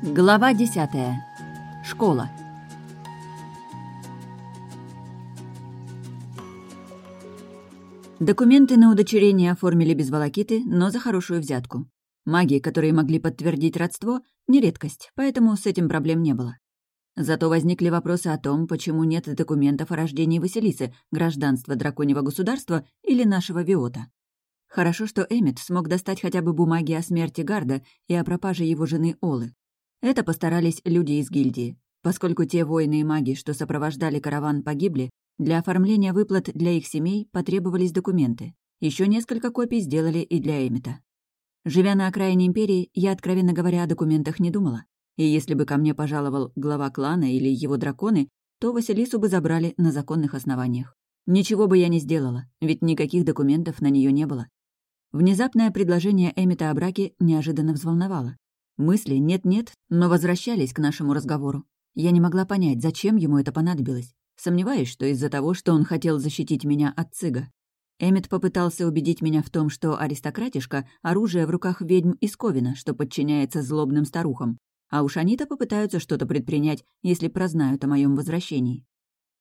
Глава десятая. Школа. Документы на удочерение оформили без волокиты, но за хорошую взятку. Маги, которые могли подтвердить родство, не редкость, поэтому с этим проблем не было. Зато возникли вопросы о том, почему нет документов о рождении Василисы, гражданства драконьего государства или нашего Виота. Хорошо, что Эммет смог достать хотя бы бумаги о смерти Гарда и о пропаже его жены Олы. Это постарались люди из гильдии. Поскольку те воины и маги, что сопровождали караван, погибли, для оформления выплат для их семей потребовались документы. Еще несколько копий сделали и для Эмита. Живя на окраине империи, я, откровенно говоря, о документах не думала. И если бы ко мне пожаловал глава клана или его драконы, то Василису бы забрали на законных основаниях. Ничего бы я не сделала, ведь никаких документов на нее не было. Внезапное предложение Эмита о браке неожиданно взволновало. Мысли нет-нет, но возвращались к нашему разговору. Я не могла понять, зачем ему это понадобилось. Сомневаюсь, что из-за того, что он хотел защитить меня от цыга. Эммет попытался убедить меня в том, что аристократишка — оружие в руках ведьм из Ковина, что подчиняется злобным старухам. А уж они-то попытаются что-то предпринять, если прознают о моем возвращении.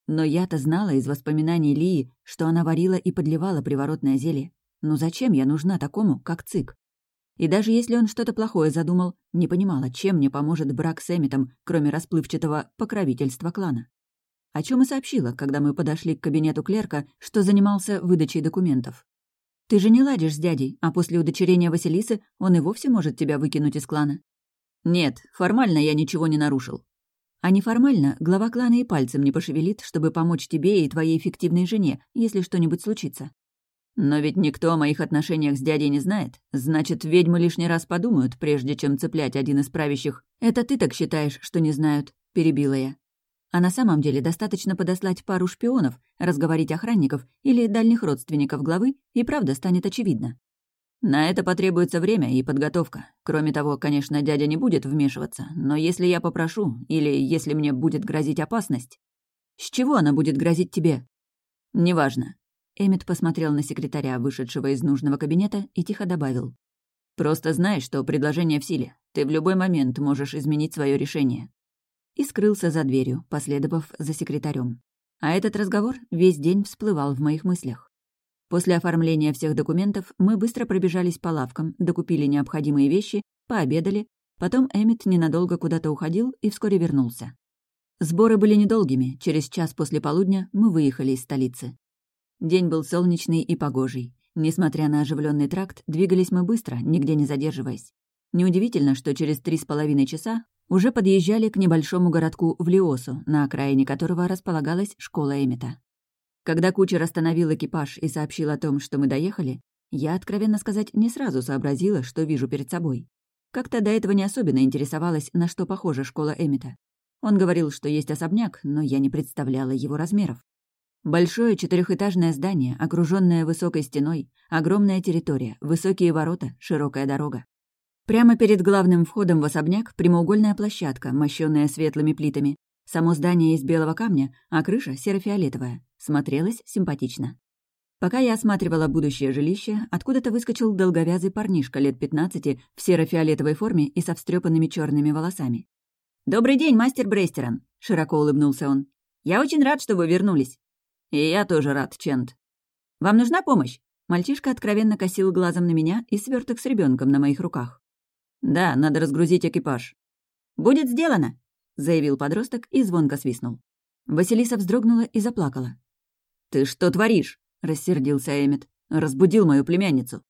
Но я-то знала из воспоминаний Лии, что она варила и подливала приворотное зелье. Но зачем я нужна такому, как цык? И даже если он что-то плохое задумал, не понимала, чем мне поможет брак с Эмитом, кроме расплывчатого покровительства клана. О чем и сообщила, когда мы подошли к кабинету клерка, что занимался выдачей документов. «Ты же не ладишь с дядей, а после удочерения Василисы он и вовсе может тебя выкинуть из клана». «Нет, формально я ничего не нарушил». «А неформально глава клана и пальцем не пошевелит, чтобы помочь тебе и твоей фиктивной жене, если что-нибудь случится. Но ведь никто о моих отношениях с дядей не знает. Значит, ведьмы лишний раз подумают, прежде чем цеплять один из правящих. «Это ты так считаешь, что не знают?» — перебила я. А на самом деле достаточно подослать пару шпионов, разговорить охранников или дальних родственников главы, и правда станет очевидно. На это потребуется время и подготовка. Кроме того, конечно, дядя не будет вмешиваться, но если я попрошу, или если мне будет грозить опасность... С чего она будет грозить тебе? Неважно. Эммет посмотрел на секретаря, вышедшего из нужного кабинета, и тихо добавил. «Просто знай, что предложение в силе. Ты в любой момент можешь изменить свое решение». И скрылся за дверью, последовав за секретарем. А этот разговор весь день всплывал в моих мыслях. После оформления всех документов мы быстро пробежались по лавкам, докупили необходимые вещи, пообедали, потом Эммет ненадолго куда-то уходил и вскоре вернулся. Сборы были недолгими, через час после полудня мы выехали из столицы. День был солнечный и погожий. Несмотря на оживленный тракт, двигались мы быстро, нигде не задерживаясь. Неудивительно, что через три с половиной часа уже подъезжали к небольшому городку в Лиосу, на окраине которого располагалась школа Эмита. Когда кучер остановил экипаж и сообщил о том, что мы доехали, я, откровенно сказать, не сразу сообразила, что вижу перед собой. Как-то до этого не особенно интересовалась, на что похожа школа Эмита. Он говорил, что есть особняк, но я не представляла его размеров. Большое четырехэтажное здание, окруженное высокой стеной, огромная территория, высокие ворота, широкая дорога. Прямо перед главным входом в особняк прямоугольная площадка, мощенная светлыми плитами. Само здание из белого камня, а крыша серо-фиолетовая. Смотрелось симпатично. Пока я осматривала будущее жилище, откуда-то выскочил долговязый парнишка лет 15 в серо-фиолетовой форме и со встрепанными черными волосами. «Добрый день, мастер Брейстерон!» — широко улыбнулся он. «Я очень рад, что вы вернулись. «И я тоже рад, Чент». «Вам нужна помощь?» Мальчишка откровенно косил глазом на меня и сверток с ребенком на моих руках. «Да, надо разгрузить экипаж». «Будет сделано!» — заявил подросток и звонко свистнул. Василиса вздрогнула и заплакала. «Ты что творишь?» — рассердился Эммет. «Разбудил мою племянницу».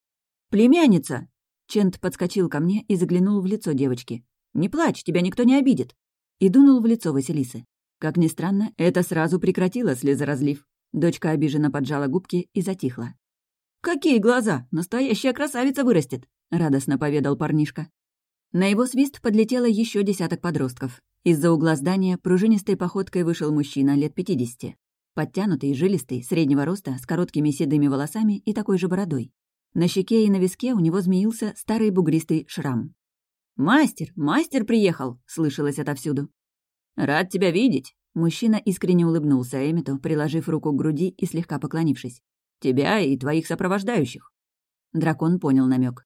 «Племянница!» Чент подскочил ко мне и заглянул в лицо девочки. «Не плачь, тебя никто не обидит!» И дунул в лицо Василисы. Как ни странно, это сразу прекратило слезоразлив. Дочка обиженно поджала губки и затихла. «Какие глаза! Настоящая красавица вырастет!» — радостно поведал парнишка. На его свист подлетело еще десяток подростков. Из-за угла здания пружинистой походкой вышел мужчина лет пятидесяти. Подтянутый, жилистый, среднего роста, с короткими седыми волосами и такой же бородой. На щеке и на виске у него змеился старый бугристый шрам. «Мастер! Мастер приехал!» — слышалось отовсюду. «Рад тебя видеть!» Мужчина искренне улыбнулся Эмиту, приложив руку к груди и слегка поклонившись. «Тебя и твоих сопровождающих». Дракон понял намек.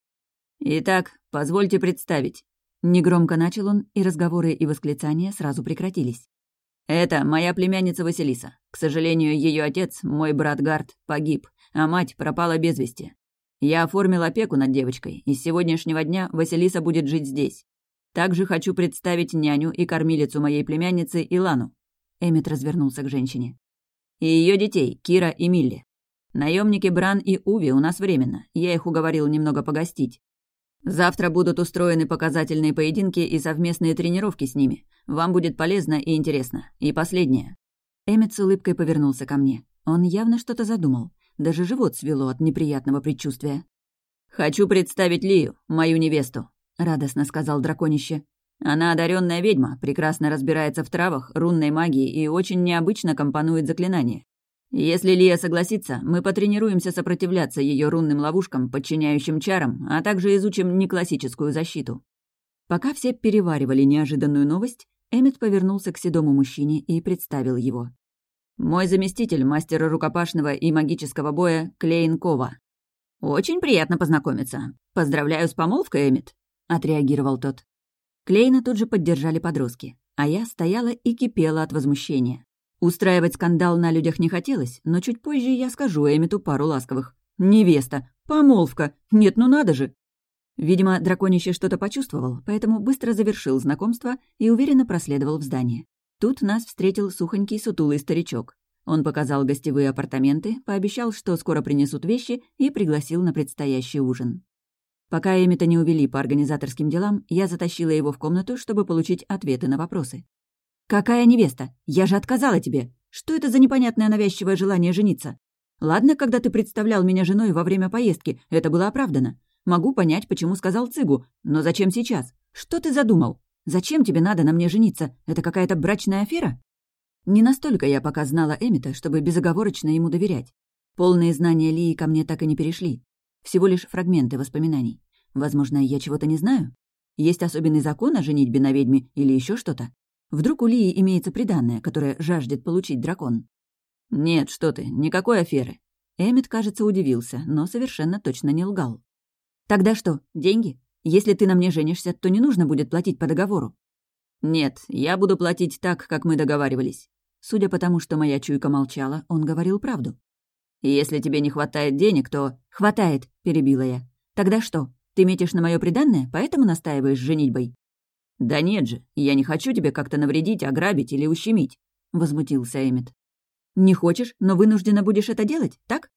«Итак, позвольте представить. Негромко начал он, и разговоры и восклицания сразу прекратились. «Это моя племянница Василиса. К сожалению, ее отец, мой брат Гард, погиб, а мать пропала без вести. Я оформил опеку над девочкой, и с сегодняшнего дня Василиса будет жить здесь. Также хочу представить няню и кормилицу моей племянницы Илану». Эммет развернулся к женщине. «И ее детей, Кира и Милли. Наемники Бран и Уви у нас временно. Я их уговорил немного погостить. Завтра будут устроены показательные поединки и совместные тренировки с ними. Вам будет полезно и интересно. И последнее». Эммет с улыбкой повернулся ко мне. Он явно что-то задумал. Даже живот свело от неприятного предчувствия. «Хочу представить Лию, мою невесту», — радостно сказал драконище. «Она одаренная ведьма, прекрасно разбирается в травах, рунной магии и очень необычно компонует заклинания. Если Лия согласится, мы потренируемся сопротивляться ее рунным ловушкам, подчиняющим чарам, а также изучим неклассическую защиту. Пока все переваривали неожиданную новость, Эммет повернулся к седому мужчине и представил его. «Мой заместитель, мастера рукопашного и магического боя Клейн Кова». «Очень приятно познакомиться. Поздравляю с помолвкой, Эммет», — отреагировал тот. Клейна тут же поддержали подростки, а я стояла и кипела от возмущения. Устраивать скандал на людях не хотелось, но чуть позже я скажу Эмиту пару ласковых. «Невеста! Помолвка! Нет, ну надо же!» Видимо, драконище что-то почувствовал, поэтому быстро завершил знакомство и уверенно проследовал в здание. Тут нас встретил сухонький сутулый старичок. Он показал гостевые апартаменты, пообещал, что скоро принесут вещи, и пригласил на предстоящий ужин. Пока Эмита не увели по организаторским делам, я затащила его в комнату, чтобы получить ответы на вопросы. «Какая невеста? Я же отказала тебе. Что это за непонятное навязчивое желание жениться? Ладно, когда ты представлял меня женой во время поездки, это было оправдано. Могу понять, почему сказал Цигу, но зачем сейчас? Что ты задумал? Зачем тебе надо на мне жениться? Это какая-то брачная афера?» Не настолько я пока знала Эмита, чтобы безоговорочно ему доверять. Полные знания Лии ко мне так и не перешли. Всего лишь фрагменты воспоминаний. Возможно, я чего-то не знаю? Есть особенный закон о женитьбе на ведьме или еще что-то? Вдруг у Лии имеется приданное, которое жаждет получить дракон? «Нет, что ты, никакой аферы». Эммет, кажется, удивился, но совершенно точно не лгал. «Тогда что, деньги? Если ты на мне женишься, то не нужно будет платить по договору». «Нет, я буду платить так, как мы договаривались». Судя по тому, что моя чуйка молчала, он говорил правду. «Если тебе не хватает денег, то...» «Хватает», — перебила я. «Тогда что, ты метишь на мое приданное, поэтому настаиваешь женитьбой?» «Да нет же, я не хочу тебе как-то навредить, ограбить или ущемить», — возмутился Эммет. «Не хочешь, но вынуждена будешь это делать, так?»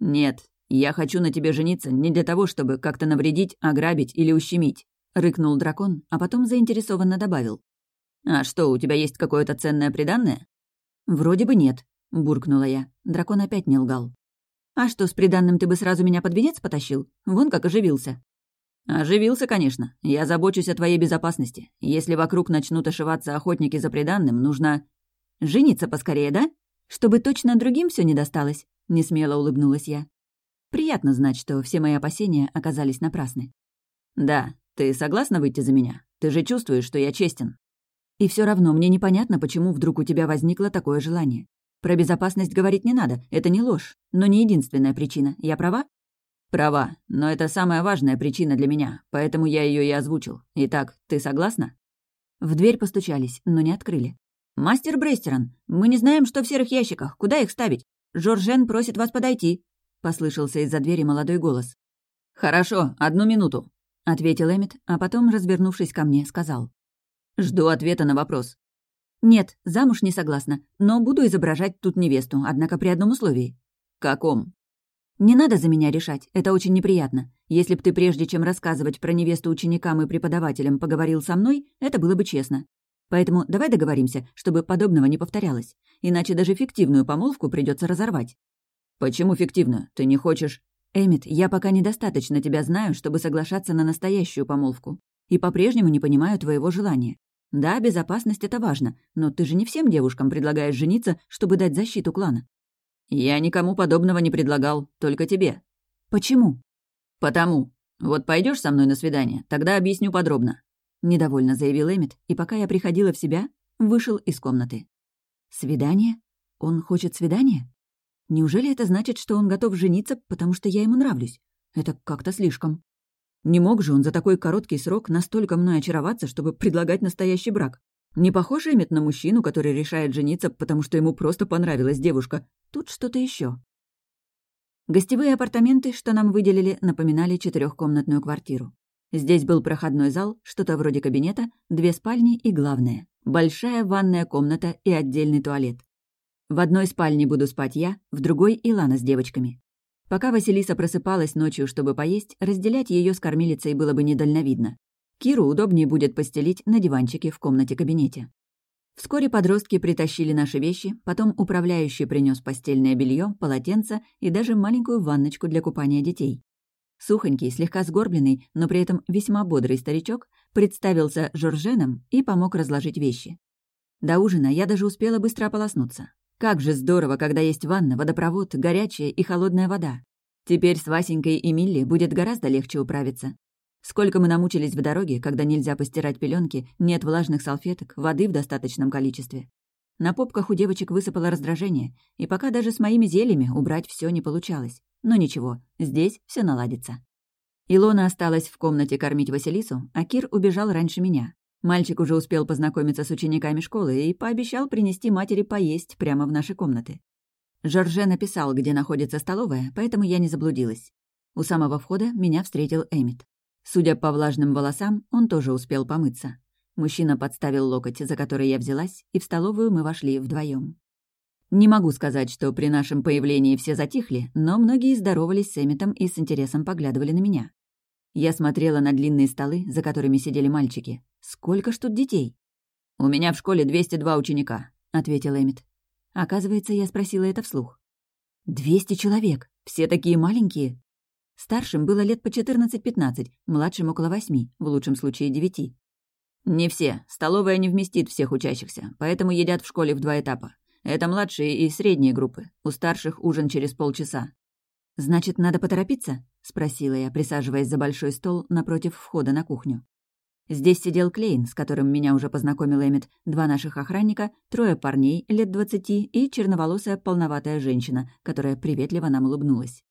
«Нет, я хочу на тебе жениться не для того, чтобы как-то навредить, ограбить или ущемить», — рыкнул дракон, а потом заинтересованно добавил. «А что, у тебя есть какое-то ценное приданное?» «Вроде бы нет», — буркнула я. Дракон опять не лгал. «А что, с приданным ты бы сразу меня под венец потащил? Вон как оживился». «Оживился, конечно. Я забочусь о твоей безопасности. Если вокруг начнут ошиваться охотники за приданным, нужно...» «Жениться поскорее, да? Чтобы точно другим все не досталось?» — несмело улыбнулась я. «Приятно знать, что все мои опасения оказались напрасны». «Да, ты согласна выйти за меня? Ты же чувствуешь, что я честен». «И все равно мне непонятно, почему вдруг у тебя возникло такое желание. Про безопасность говорить не надо, это не ложь, но не единственная причина. Я права?» «Права, но это самая важная причина для меня, поэтому я ее и озвучил. Итак, ты согласна?» В дверь постучались, но не открыли. «Мастер Брестерон, мы не знаем, что в серых ящиках. Куда их ставить? Жоржен просит вас подойти», — послышался из-за двери молодой голос. «Хорошо, одну минуту», — ответил Эммет, а потом, развернувшись ко мне, сказал. «Жду ответа на вопрос». «Нет, замуж не согласна, но буду изображать тут невесту, однако при одном условии». «Каком?» «Не надо за меня решать, это очень неприятно. Если б ты прежде чем рассказывать про невесту ученикам и преподавателям поговорил со мной, это было бы честно. Поэтому давай договоримся, чтобы подобного не повторялось. Иначе даже фиктивную помолвку придется разорвать». «Почему фиктивную? Ты не хочешь...» «Эмит, я пока недостаточно тебя знаю, чтобы соглашаться на настоящую помолвку. И по-прежнему не понимаю твоего желания. Да, безопасность — это важно, но ты же не всем девушкам предлагаешь жениться, чтобы дать защиту клана. «Я никому подобного не предлагал, только тебе». «Почему?» «Потому. Вот пойдешь со мной на свидание, тогда объясню подробно», — недовольно заявил Эмит, и пока я приходила в себя, вышел из комнаты. «Свидание? Он хочет свидания? Неужели это значит, что он готов жениться, потому что я ему нравлюсь? Это как-то слишком». Не мог же он за такой короткий срок настолько мной очароваться, чтобы предлагать настоящий брак. Не похож Эммет на мужчину, который решает жениться, потому что ему просто понравилась девушка. Тут что-то еще. Гостевые апартаменты, что нам выделили, напоминали четырехкомнатную квартиру. Здесь был проходной зал, что-то вроде кабинета, две спальни и, главное, большая ванная комната и отдельный туалет. В одной спальне буду спать я, в другой — Илана с девочками. Пока Василиса просыпалась ночью, чтобы поесть, разделять ее с кормилицей было бы недальновидно. Киру удобнее будет постелить на диванчике в комнате-кабинете. Вскоре подростки притащили наши вещи, потом управляющий принес постельное белье, полотенце и даже маленькую ванночку для купания детей. Сухонький, слегка сгорбленный, но при этом весьма бодрый старичок представился Жорженом и помог разложить вещи. До ужина я даже успела быстро ополоснуться. Как же здорово, когда есть ванна, водопровод, горячая и холодная вода. Теперь с Васенькой и Милли будет гораздо легче управиться. Сколько мы намучились в дороге, когда нельзя постирать пеленки, нет влажных салфеток, воды в достаточном количестве. На попках у девочек высыпало раздражение, и пока даже с моими зельями убрать все не получалось. Но ничего, здесь все наладится. Илона осталась в комнате кормить Василису, а Кир убежал раньше меня. Мальчик уже успел познакомиться с учениками школы и пообещал принести матери поесть прямо в наши комнаты. Жорже написал, где находится столовая, поэтому я не заблудилась. У самого входа меня встретил Эмит. Судя по влажным волосам, он тоже успел помыться. Мужчина подставил локоть, за который я взялась, и в столовую мы вошли вдвоем. Не могу сказать, что при нашем появлении все затихли, но многие здоровались с Эмитом и с интересом поглядывали на меня. Я смотрела на длинные столы, за которыми сидели мальчики. Сколько ж тут детей? «У меня в школе 202 ученика», — ответил Эмит. Оказывается, я спросила это вслух. «Двести человек? Все такие маленькие?» Старшим было лет по 14-15, младшим около восьми, в лучшем случае девяти. «Не все. Столовая не вместит всех учащихся, поэтому едят в школе в два этапа. Это младшие и средние группы. У старших ужин через полчаса. «Значит, надо поторопиться?» — спросила я, присаживаясь за большой стол напротив входа на кухню. Здесь сидел Клейн, с которым меня уже познакомил Эммет, два наших охранника, трое парней лет двадцати и черноволосая полноватая женщина, которая приветливо нам улыбнулась.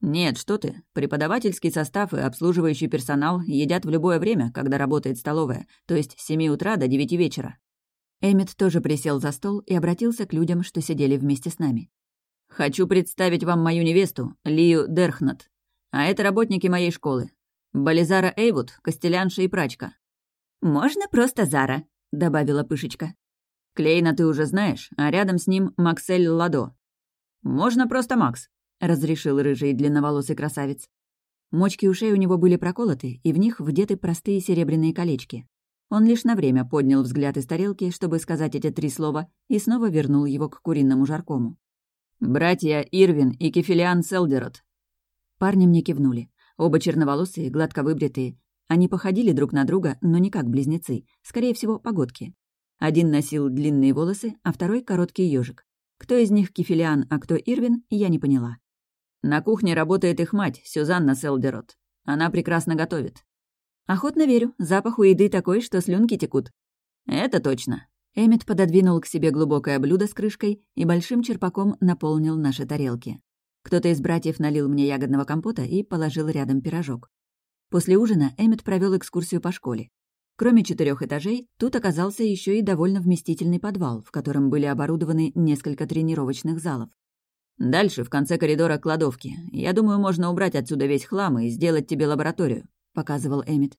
«Нет, что ты. Преподавательский состав и обслуживающий персонал едят в любое время, когда работает столовая, то есть с семи утра до девяти вечера. Эммет тоже присел за стол и обратился к людям, что сидели вместе с нами. «Хочу представить вам мою невесту, Лию Дерхнат. А это работники моей школы. Бализара Эйвуд, костелянша и прачка». «Можно просто Зара», — добавила Пышечка. «Клейна ты уже знаешь, а рядом с ним Максель Ладо». «Можно просто Макс», — разрешил рыжий длинноволосый красавец. Мочки ушей у него были проколоты, и в них вдеты простые серебряные колечки. Он лишь на время поднял взгляд из тарелки, чтобы сказать эти три слова, и снова вернул его к куриному жаркому. «Братья Ирвин и Кефилиан Селдерот». Парни мне кивнули. Оба черноволосые, гладко выбритые. Они походили друг на друга, но не как близнецы, скорее всего, погодки. Один носил длинные волосы, а второй — короткий ежик. Кто из них Кефилиан, а кто Ирвин, я не поняла. На кухне работает их мать, Сюзанна Селдерот. Она прекрасно готовит. «Охотно верю. Запах у еды такой, что слюнки текут». «Это точно». Эммет пододвинул к себе глубокое блюдо с крышкой и большим черпаком наполнил наши тарелки. Кто-то из братьев налил мне ягодного компота и положил рядом пирожок. После ужина Эммет провел экскурсию по школе. Кроме четырех этажей, тут оказался еще и довольно вместительный подвал, в котором были оборудованы несколько тренировочных залов. Дальше, в конце коридора, кладовки. Я думаю, можно убрать отсюда весь хлам и сделать тебе лабораторию. — показывал Эмит.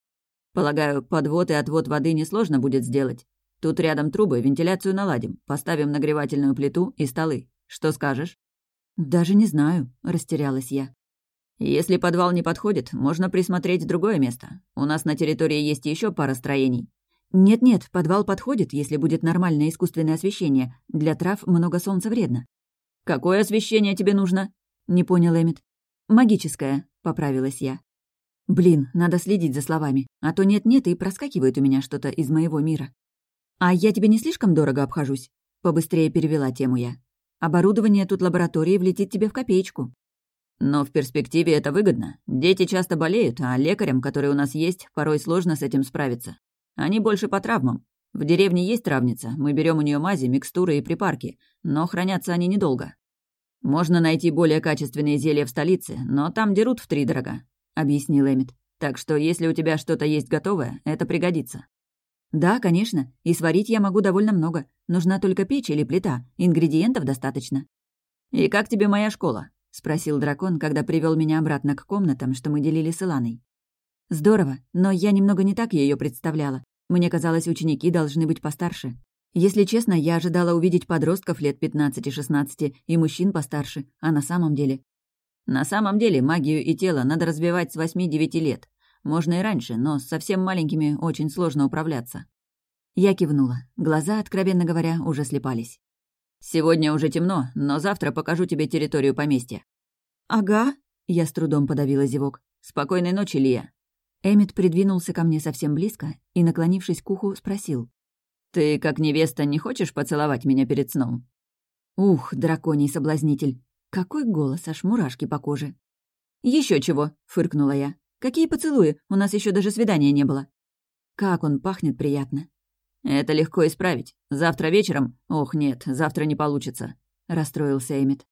«Полагаю, подвод и отвод воды несложно будет сделать. Тут рядом трубы, вентиляцию наладим, поставим нагревательную плиту и столы. Что скажешь?» «Даже не знаю», — растерялась я. «Если подвал не подходит, можно присмотреть другое место. У нас на территории есть еще пара строений». «Нет-нет, подвал подходит, если будет нормальное искусственное освещение. Для трав много солнца вредно». «Какое освещение тебе нужно?» — не понял Эмит. «Магическое», — поправилась я. Блин, надо следить за словами, а то нет-нет и проскакивает у меня что-то из моего мира. «А я тебе не слишком дорого обхожусь?» Побыстрее перевела тему я. «Оборудование тут лаборатории влетит тебе в копеечку». «Но в перспективе это выгодно. Дети часто болеют, а лекарям, которые у нас есть, порой сложно с этим справиться. Они больше по травмам. В деревне есть травница, мы берем у нее мази, микстуры и припарки, но хранятся они недолго. Можно найти более качественные зелья в столице, но там дерут втридорога. — объяснил Эмит. Так что если у тебя что-то есть готовое, это пригодится». «Да, конечно. И сварить я могу довольно много. Нужна только печь или плита. Ингредиентов достаточно». «И как тебе моя школа?» — спросил дракон, когда привел меня обратно к комнатам, что мы делили с Иланой. «Здорово, но я немного не так ее представляла. Мне казалось, ученики должны быть постарше. Если честно, я ожидала увидеть подростков лет 15-16 и мужчин постарше, а на самом деле... На самом деле магию и тело надо развивать с 8-9 лет. Можно и раньше, но с совсем маленькими очень сложно управляться. Я кивнула. Глаза, откровенно говоря, уже слепались. «Сегодня уже темно, но завтра покажу тебе территорию поместья». «Ага», — я с трудом подавила зевок. «Спокойной ночи, Лия». Эмит придвинулся ко мне совсем близко и, наклонившись к уху, спросил. «Ты, как невеста, не хочешь поцеловать меня перед сном?» Ух, драконий соблазнитель. Какой голос, аж мурашки по коже. Еще чего», — фыркнула я. «Какие поцелуи? У нас еще даже свидания не было». Как он пахнет приятно. «Это легко исправить. Завтра вечером...» «Ох, нет, завтра не получится», — расстроился Эмит.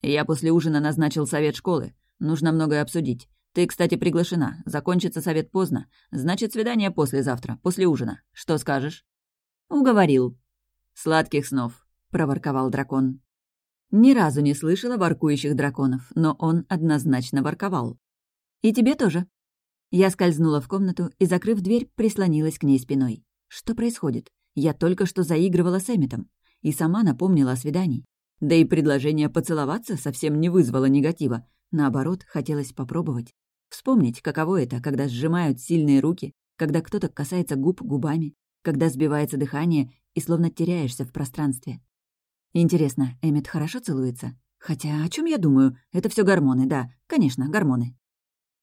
«Я после ужина назначил совет школы. Нужно многое обсудить. Ты, кстати, приглашена. Закончится совет поздно. Значит, свидание послезавтра, после ужина. Что скажешь?» «Уговорил». «Сладких снов», — проворковал дракон. Ни разу не слышала воркующих драконов, но он однозначно ворковал. «И тебе тоже». Я скользнула в комнату и, закрыв дверь, прислонилась к ней спиной. Что происходит? Я только что заигрывала с Эмитом и сама напомнила о свидании. Да и предложение поцеловаться совсем не вызвало негатива. Наоборот, хотелось попробовать. Вспомнить, каково это, когда сжимают сильные руки, когда кто-то касается губ губами, когда сбивается дыхание и словно теряешься в пространстве. Интересно, Эмит хорошо целуется? Хотя о чем я думаю? Это все гормоны, да, конечно, гормоны.